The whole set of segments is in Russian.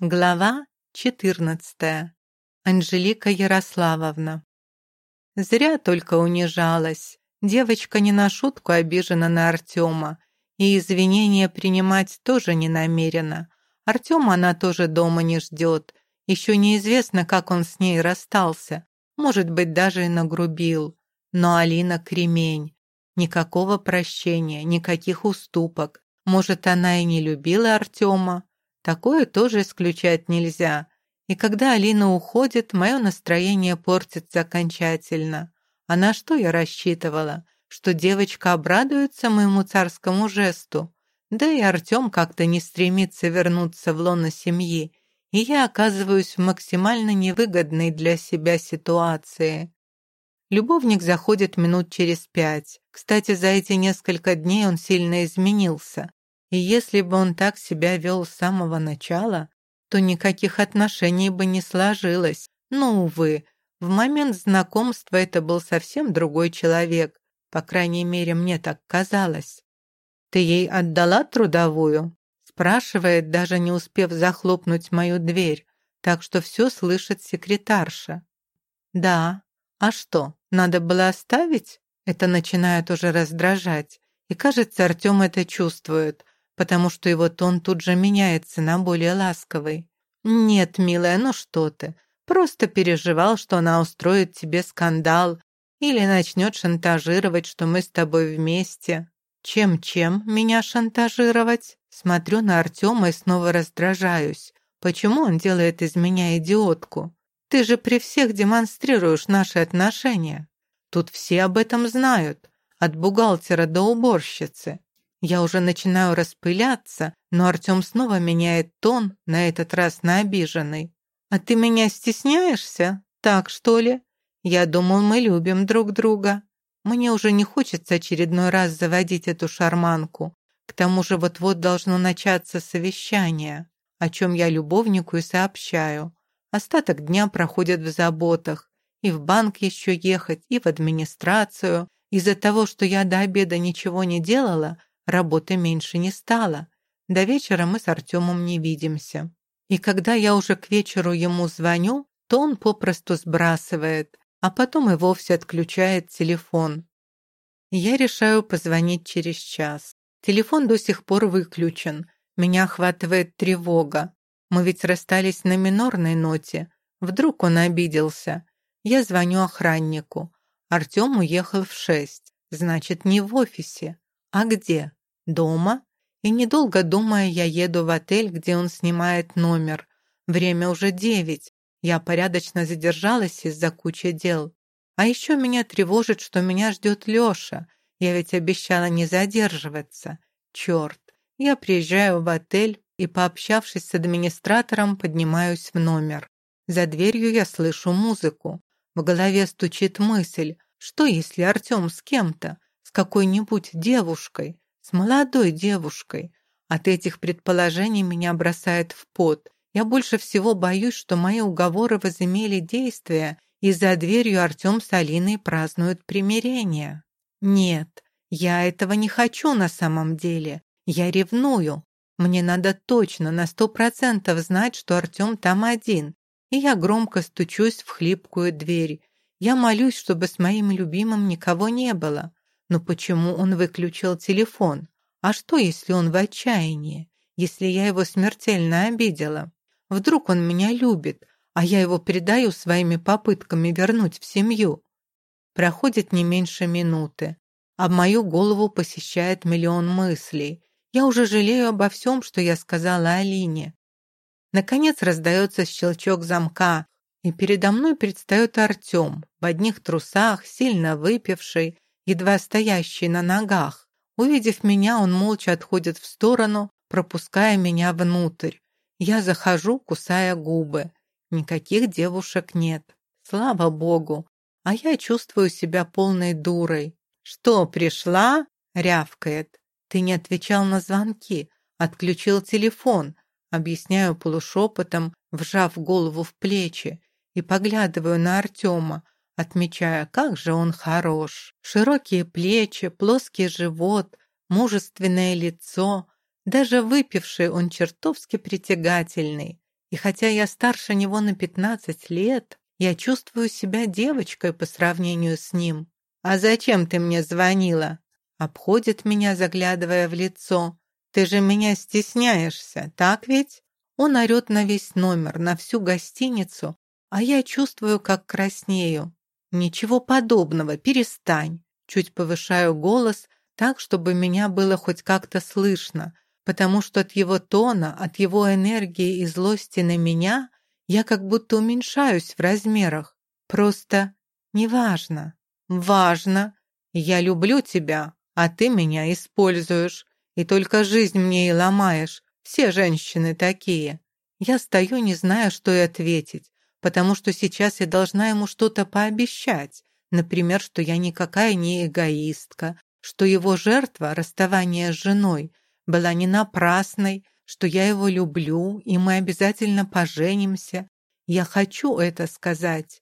Глава 14. Анжелика Ярославовна. Зря только унижалась. Девочка не на шутку обижена на Артема, и извинения принимать тоже не намерена. Артема она тоже дома не ждет. Еще неизвестно, как он с ней расстался. Может быть, даже и нагрубил. Но Алина кремень. Никакого прощения, никаких уступок. Может, она и не любила Артема, Такое тоже исключать нельзя. И когда Алина уходит, мое настроение портится окончательно. А на что я рассчитывала? Что девочка обрадуется моему царскому жесту? Да и Артем как-то не стремится вернуться в лоно семьи, и я оказываюсь в максимально невыгодной для себя ситуации. Любовник заходит минут через пять. Кстати, за эти несколько дней он сильно изменился. И если бы он так себя вел с самого начала, то никаких отношений бы не сложилось. Но, увы, в момент знакомства это был совсем другой человек. По крайней мере, мне так казалось. «Ты ей отдала трудовую?» спрашивает, даже не успев захлопнуть мою дверь, так что все слышит секретарша. «Да. А что, надо было оставить?» Это начинает уже раздражать. И кажется, Артем это чувствует потому что его тон тут же меняется на более ласковый. «Нет, милая, ну что ты, просто переживал, что она устроит тебе скандал или начнет шантажировать, что мы с тобой вместе». «Чем-чем меня шантажировать?» Смотрю на Артема и снова раздражаюсь. Почему он делает из меня идиотку? Ты же при всех демонстрируешь наши отношения. Тут все об этом знают, от бухгалтера до уборщицы. Я уже начинаю распыляться, но Артем снова меняет тон, на этот раз на обиженный. «А ты меня стесняешься? Так, что ли? Я думал, мы любим друг друга. Мне уже не хочется очередной раз заводить эту шарманку. К тому же вот-вот должно начаться совещание, о чем я любовнику и сообщаю. Остаток дня проходит в заботах. И в банк еще ехать, и в администрацию. Из-за того, что я до обеда ничего не делала, Работы меньше не стало. До вечера мы с Артемом не видимся. И когда я уже к вечеру ему звоню, то он попросту сбрасывает, а потом и вовсе отключает телефон. Я решаю позвонить через час. Телефон до сих пор выключен. Меня охватывает тревога. Мы ведь расстались на минорной ноте. Вдруг он обиделся. Я звоню охраннику. Артем уехал в шесть. Значит, не в офисе. А где? Дома? И недолго думая, я еду в отель, где он снимает номер. Время уже девять. Я порядочно задержалась из-за кучи дел. А еще меня тревожит, что меня ждет Леша. Я ведь обещала не задерживаться. Черт. Я приезжаю в отель и, пообщавшись с администратором, поднимаюсь в номер. За дверью я слышу музыку. В голове стучит мысль, что если Артем с кем-то, с какой-нибудь девушкой, с молодой девушкой. От этих предположений меня бросает в пот. Я больше всего боюсь, что мои уговоры возымели действие, и за дверью Артем с Алиной празднуют примирение. Нет, я этого не хочу на самом деле. Я ревную. Мне надо точно на сто процентов знать, что Артем там один. И я громко стучусь в хлипкую дверь. Я молюсь, чтобы с моим любимым никого не было. Но почему он выключил телефон? А что, если он в отчаянии? Если я его смертельно обидела? Вдруг он меня любит, а я его предаю своими попытками вернуть в семью? Проходит не меньше минуты, а мою голову посещает миллион мыслей. Я уже жалею обо всем, что я сказала Алине. Наконец раздается щелчок замка, и передо мной предстает Артем в одних трусах, сильно выпивший, едва стоящий на ногах. Увидев меня, он молча отходит в сторону, пропуская меня внутрь. Я захожу, кусая губы. Никаких девушек нет. Слава богу. А я чувствую себя полной дурой. «Что, пришла?» — рявкает. «Ты не отвечал на звонки, отключил телефон», — объясняю полушепотом, вжав голову в плечи, и поглядываю на Артема, отмечая, как же он хорош. Широкие плечи, плоский живот, мужественное лицо. Даже выпивший он чертовски притягательный. И хотя я старше него на 15 лет, я чувствую себя девочкой по сравнению с ним. «А зачем ты мне звонила?» Обходит меня, заглядывая в лицо. «Ты же меня стесняешься, так ведь?» Он орет на весь номер, на всю гостиницу, а я чувствую, как краснею. «Ничего подобного, перестань!» Чуть повышаю голос так, чтобы меня было хоть как-то слышно, потому что от его тона, от его энергии и злости на меня я как будто уменьшаюсь в размерах. Просто неважно. Важно. Я люблю тебя, а ты меня используешь. И только жизнь мне и ломаешь. Все женщины такие. Я стою, не зная, что и ответить, потому что сейчас я должна ему что-то пообещать. Например, что я никакая не эгоистка, что его жертва, расставание с женой, была не напрасной, что я его люблю, и мы обязательно поженимся. Я хочу это сказать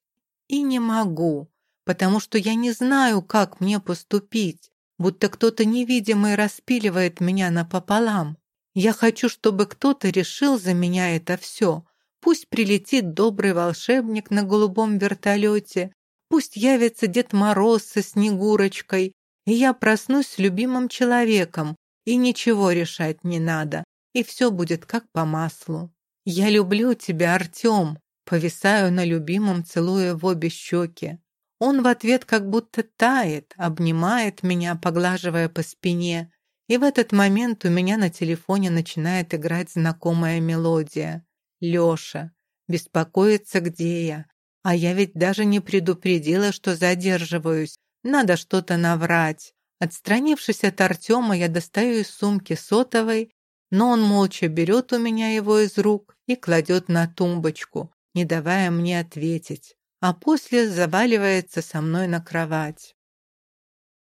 и не могу, потому что я не знаю, как мне поступить, будто кто-то невидимый распиливает меня напополам. Я хочу, чтобы кто-то решил за меня это все. Пусть прилетит добрый волшебник на голубом вертолете, пусть явится Дед Мороз со Снегурочкой, и я проснусь с любимым человеком, и ничего решать не надо, и все будет как по маслу. «Я люблю тебя, Артем!» Повисаю на любимом, целуя в обе щеки. Он в ответ как будто тает, обнимает меня, поглаживая по спине. И в этот момент у меня на телефоне начинает играть знакомая мелодия. Лёша. Беспокоится, где я. А я ведь даже не предупредила, что задерживаюсь. Надо что-то наврать. Отстранившись от Артема, я достаю из сумки сотовой, но он молча берет у меня его из рук и кладет на тумбочку, не давая мне ответить, а после заваливается со мной на кровать.